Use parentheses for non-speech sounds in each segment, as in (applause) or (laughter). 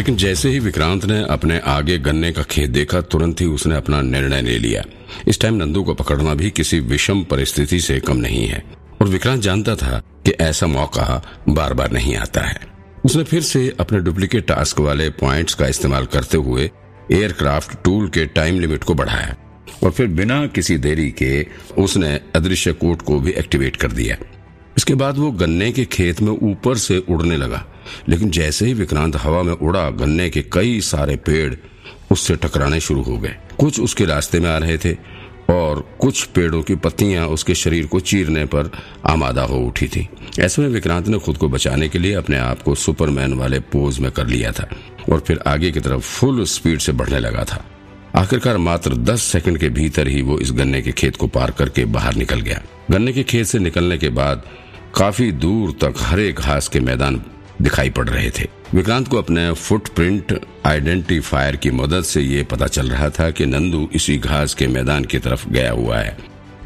लेकिन जैसे ही विक्रांत ने अपने आगे गन्ने का खेत देखा, तुरंत ही उसने अपना निर्णय ले लिया। इस टाइम नंदू को पकड़ना भी किसी विषम परिस्थिति से कम नहीं है। और विक्रांत जानता था कि ऐसा मौका बार बार नहीं आता है। उसने फिर से अपने डुप्लीकेट टास्क वाले पॉइंट्स का इस्तेमाल करते हुए एयरक्राफ्ट टूल के टाइम लिमिट को बढ़ाया। और फिर बिना किसी देरी के उसने अदृश्य कोट को भी एक्टिवेट कर दिया। इसके बाद वो गन्ने के खेत में ऊपर से उड़ने लगा। लेकिन जैसे ही विक्रांत हवा में उड़ा, गन्ने के कई सारे पेड़ उससे टकराने शुरू हो गए। कुछ उसके रास्ते में आ रहे थे और कुछ पेड़ों की पत्तियाँ उसके शरीर को चीरने पर आमादा हो उठी थी। ऐसे में विक्रांत ने खुद को बचाने के लिए अपने आप को सुपरमैन वाले पोज में कर लिया था और फिर आगे की तरफ़ फुल स्पीड से बढ़ने लगा था। आखिरकार मात्र 10 सेकंड के भीतर ही वो इस गन्ने के खेत को पार करके बाहर निकल गया। गन्ने के खेत से निकलने के बाद काफ़ी दूर तक हरे घास के मैदान दिखाई पड़ रहे थे। विक्रांत को अपने फुटप्रिंट आइडेंटिफायर की मदद से ये पता चल रहा था कि नंदू इसी घास के मैदान की तरफ़ गया हुआ है।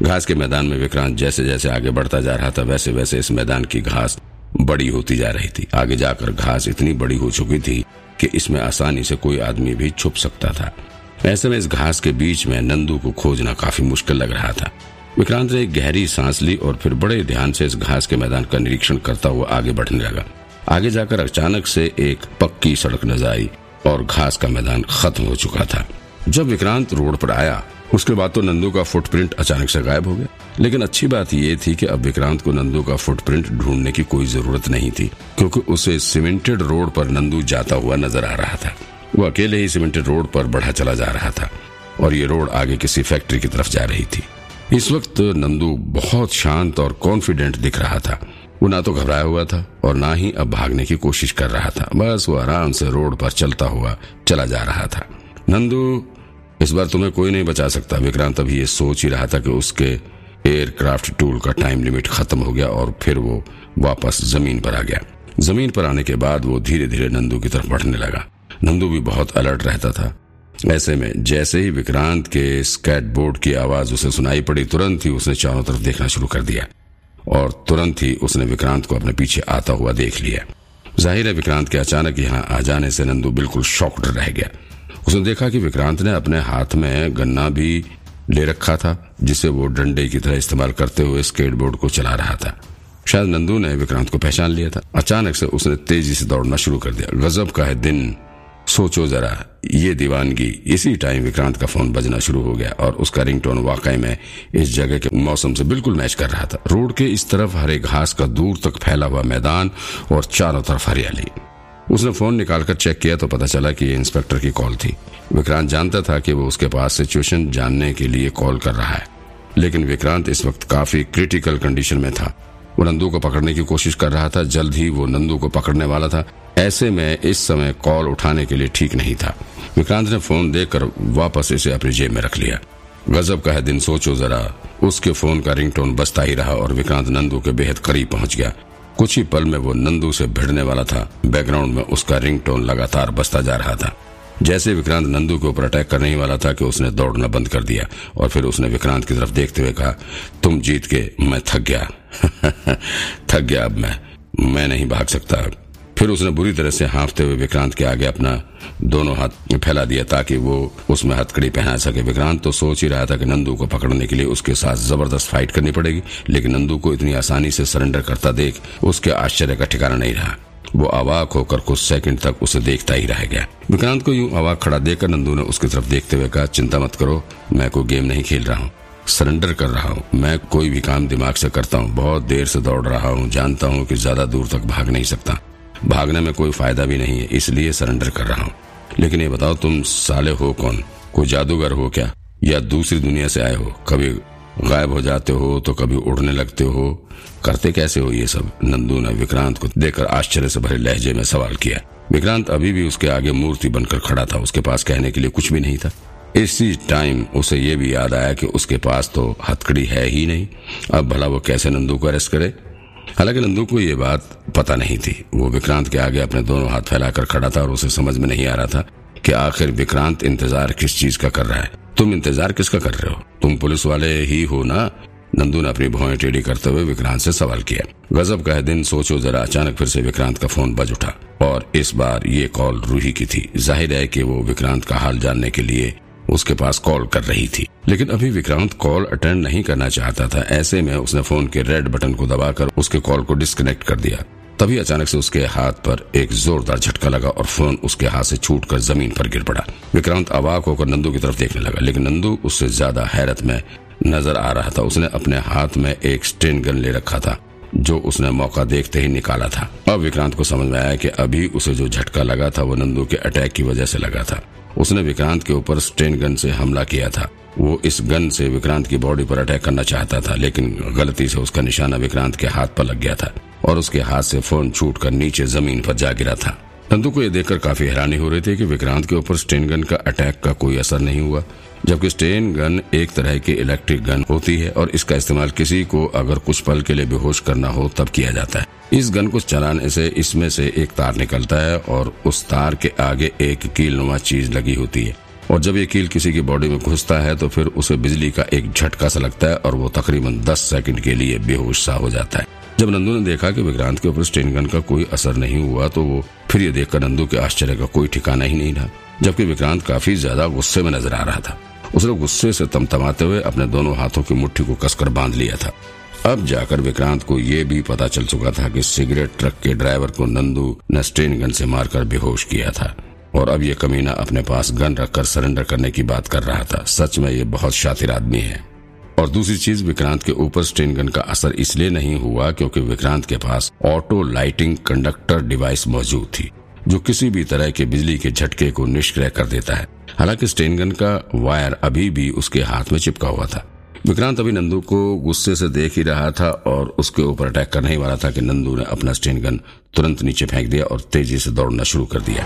घास के मैदान में विक्रांत जैसे जैसे आगे बढ़ता जा रहा था वैसे वैसे इस मैदान की घास बड़ी होती जा रही थी। आगे जाकर घास इतनी बड़ी हो चुकी थी कि इसमें आसानी से कोई आदमी भी छुप सकता था। ऐसे में इस घास के बीच में नंदू को खोजना काफ़ी मुश्किल लग रहा था। विक्रांत ने एक गहरी सांस ली और फिर बड़े ध्यान से इस घास के मैदान का निरीक्षण करता हुआ आगे बढ़ने लगा। आगे जाकर अचानक से एक पक्की सड़क नज़र आई और घास का मैदान खत्म हो चुका था। जब विक्रांत रोड पर आया, उसके बाद तो नंदू का फुटप्रिंट अचानक से गायब हो गया। लेकिन अच्छी बात यह थी कि अब विक्रांत को नंदू का फुटप्रिंट ढूँढने की कोई ज़रूरत नहीं थी, क्योंकि उसे सीमेंटेड रोड पर नंदू जाता हुआ नज़र आ रहा था। वो अकेले ही सीमेंटेड रोड पर बढ़ा चला जा रहा था और ये रोड आगे किसी फैक्ट्री की तरफ़ जा रही थी। इस वक्त नंदू बहुत शांत और कॉन्फिडेंट दिख रहा था। वो ना तो घबराया हुआ था और ना ही अब भागने की कोशिश कर रहा था। बस वो आराम से रोड पर चलता हुआ चला जा रहा था। नंदू, इस बार तुम्हें कोई नहीं बचा सकता। विक्रांत अभी ये सोच ही रहा था कि उसके एयरक्राफ्ट टूल का टाइम लिमिट खत्म हो गया और फिर वो वापस ज़मीन पर आ गया। ज़मीन पर आने के बाद वो धीरे धीरे नंदू की तरफ़ बढ़ने लगा। नंदू भी बहुत अलर्ट रहता था। ऐसे में जैसे ही विक्रांत के स्केट बोर्ड की आवाज़ उसे सुनाई पड़ी, तुरंत ही उसने चारों तरफ़ देखना शुरू कर दिया। और तुरंत ही उसने विक्रांत को अपने पीछे आता हुआ देख लिया। ज़ाहिर है विक्रांत के अचानक यहाँ आ जाने से नंदू बिल्कुल शॉक्ड रह गया। उसने देखा कि विक्रांत ने अपने हाथ में गन्ना भी ले रखा था, जिसे वो डंडे की तरह इस्तेमाल करते हुए स्केटबोर्ड को चला रहा था। शायद नंदू ने विक्रांत को पहचान लिया था। अचानक से उसने तेज़ी से दौड़ना शुरू कर दिया। गजब का है दिन। सोचो जरा, ये दीवानगी, इसी टाइम विक्रांत का फ़ोन बजना शुरू हो गया और उसका रिंगटोन वाकई में इस जगह के मौसम से बिल्कुल मैच कर रहा था। रोड के इस तरफ़ हरे घास का दूर तक फैला हुआ मैदान और चारों तरफ़ हरियाली। उसने फ़ोन निकालकर चेक किया तो पता चला कि ये इंस्पेक्टर की कॉल थी। विक्रांत जानता था कि वो उसके पास सिचुएशन जानने के लिए कॉल कर रहा है। लेकिन विक्रांत इस वक्त काफ़ी क्रिटिकल कंडीशन में था। वो नंदू को पकड़ने की कोशिश कर रहा था। जल्द ही वो नंदू को पकड़ने वाला था। ऐसे में इस समय कॉल उठाने के लिए ठीक नहीं था। विक्रांत ने फ़ोन देकर वापस इसे अपनी जेब में रख लिया। गजब का है दिन, सोचो जरा। उसके फ़ोन का रिंगटोन बजता ही रहा और विक्रांत नंदू के बेहद करीब पहुँच गया। कुछ ही पल में वो नंदू से भिड़ने वाला था। बैकग्राउंड में उसका रिंगटोन लगातार बजता जा रहा था। जैसे विक्रांत नंदू के ऊपर अटैक करने ही वाला था कि उसने दौड़ना बंद कर दिया और फिर उसने विक्रांत की तरफ़ देखते हुए कहा, तुम जीत के मैं थक गया। (laughs) थक गया अब मैं। मैं नहीं भाग सकता। फिर उसने बुरी तरह से हाँफते हुए विक्रांत के आगे अपना दोनों हाथ फैला दिया ताकि वो उसमें हथकड़ी पहना सके। विक्रांत तो सोच ही रहा था कि नंदू को पकड़ने के लिए उसके साथ ज़बरदस्त फाइट करनी पड़ेगी, लेकिन नंदू को इतनी आसानी से सरेंडर करता देख उसके आश्चर्य का ठिकाना नहीं रहा। वो अवाक होकर कुछ सेकंड तक उसे देखता ही रह गया। विक्रांत को यूँ अवाक खड़ा देखकर नंदू ने उसकी तरफ़ देखते हुए कहा, चिंता मत करो, मैं कोई गेम नहीं खेल रहा हूँ। सरेंडर कर रहा हूँ। मैं कोई भी काम दिमाग से करता हूँ, बहुत देर से दौड़ रहा हूँ, जानता हूँ कि ज़्यादा दूर तक भाग नहीं सकता। भागने में कोई फ़ायदा भी नहीं है, इसलिए सरेंडर कर रहा हूँ। लेकिन ये बताओ, तुम साले हो कौन? कोई जादूगर हो क्या? या दूसरी दुनिया से आए हो? कभी गायब हो जाते हो तो कभी उड़ने लगते हो? करते कैसे हो ये सब? नंदू ने विक्रांत को देखकर आश्चर्य से भरे लहजे में सवाल किया। विक्रांत अभी भी उसके आगे मूर्ति बनकर खड़ा था, उसके पास कहने के लिए कुछ भी नहीं था। इसी टाइम उसे ये भी याद आया कि उसके पास तो हथकड़ी है ही नहीं। अब भला वो कैसे नंदू को अरेस्ट करे? हालाँकि नंदू को ये बात पता नहीं थी। वो विक्रांत के आगे अपने दोनों हाथ फैलाकर खड़ा था और उसे समझ में नहीं आ रहा था कि आखिर विक्रांत इंतज़ार किस चीज़ का कर रहा है। तुम इंतज़ार किसका कर रहे हो? तुम पुलिस वाले ही हो ना? नंदू ने अपनी भौएँ टेढ़ी करते हुए विक्रांत से सवाल किया। गजब का दिन, सोचो जरा। अचानक फिर से विक्रांत का फ़ोन बज उठा और इस बार ये कॉल रूही की थी। ज़ाहिर है कि वो विक्रांत का हाल जानने के लिए उसके पास कॉल कर रही थी। लेकिन अभी विक्रांत कॉल अटेंड नहीं करना चाहता था। ऐसे में उसने फ़ोन के रेड बटन को दबाकर उसके कॉल को डिस्कनेक्ट कर दिया। तभी अचानक से उसके हाथ पर एक जोरदार झटका लगा और फ़ोन उसके हाथ से छूटकर ज़मीन पर गिर पड़ा। विक्रांत अवाक होकर नंदू की तरफ़ देखने लगा, लेकिन नंदू उससे ज़्यादा हैरत में नज़र आ रहा था। उसने अपने हाथ में एक स्टेन गन ले रखा था, जो उसने मौका देखते ही निकाला था। अब विक्रांत को समझ में आया कि अभी उसे जो झटका लगा था, वो नंदू के अटैक की वजह से लगा था। उसने विक्रांत के ऊपर स्टेन गन से हमला किया था। वो इस गन से विक्रांत की बॉडी पर अटैक करना चाहता था, लेकिन गलती से उसका निशाना विक्रांत के हाथ पर लग गया था और उसके हाथ से फ़ोन छूट कर नीचे ज़मीन पर जा गिरा था। नंदू को यह देखकर काफ़ी हैरानी हो रही थी कि विक्रांत के ऊपर स्टेन गन का अटैक का कोई असर नहीं हुआ, जबकि स्टेन गन एक तरह की इलेक्ट्रिक गन होती है और इसका इस्तेमाल किसी को अगर कुछ पल के लिए बेहोश करना हो तब किया जाता है। इस गन को चलाने से इसमें से एक तार निकलता है और उस तार के आगे एक कील चीज़ लगी होती है। और जब ये कील किसी की बॉडी में घुसता है तो फिर उसे बिजली का एक झटका सा लगता है और वो तकरीबन दस सेकंड के लिए बेहोश सा हो जाता है। जब नंदू ने देखा कि विक्रांत के ऊपर स्टेन गन का कोई असर नहीं हुआ तो वो फिर ये देखकर नंदू के आश्चर्य का कोई ठिकाना ही नहीं रहा, जबकि विक्रांत काफ़ी ज़्यादा गुस्से में नज़र आ रहा था। उसने गुस्से से तमतमाते हुए अपने दोनों हाथों की मुट्ठी को कसकर बाँध लिया था। अब जाकर विक्रांत को ये भी पता चल चुका था कि सिगरेट ट्रक के ड्राइवर को नंदू ने स्टेन गन से मारकर बेहोश किया था, और अब ये कमीना अपने पास गन रखकर सरेंडर करने की बात कर रहा था। सच में ये बहुत शातिर आदमी है। और दूसरी चीज़, विक्रांत के ऊपर स्टेन गन का असर इसलिए नहीं हुआ क्योंकि विक्रांत के पास ऑटो लाइटिंग कंडक्टर डिवाइस मौजूद थी, जो किसी भी तरह के बिजली के झटके को निष्क्रिय कर देता है। हालाँकि स्टेन गन का वायर अभी भी उसके हाथ में चिपका हुआ था। विक्रांत अभी नंदू को गुस्से से देख ही रहा था और उसके ऊपर अटैक करने ही वाला था कि नंदू ने अपना स्टेन गन तुरंत नीचे फेंक दिया और तेज़ी से दौड़ना शुरू कर दिया।